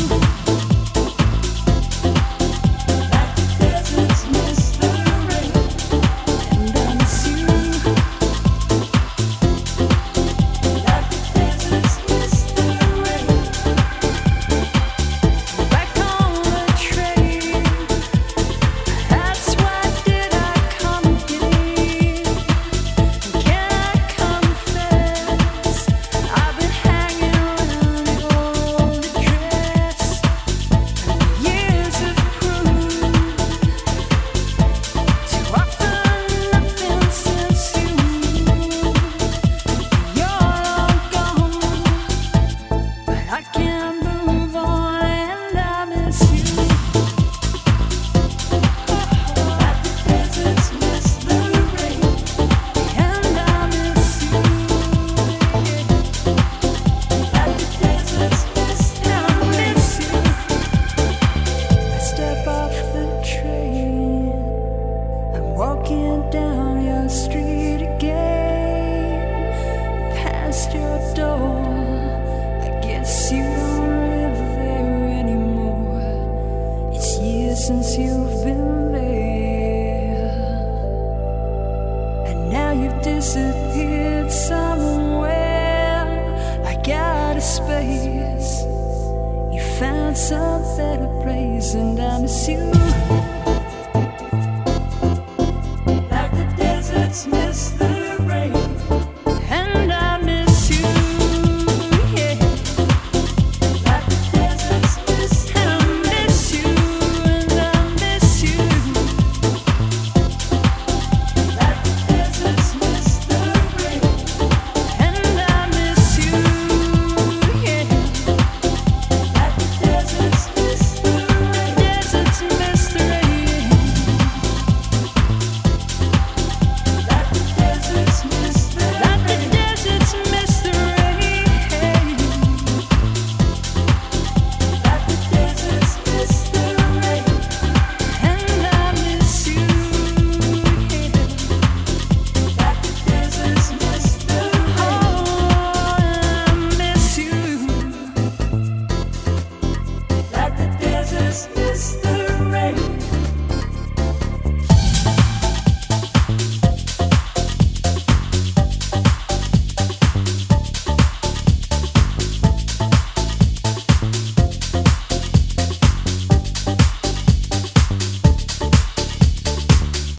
Ooh. Since you've been there. And now you've disappeared somewhere. I got a space. You found some better place, and I miss you.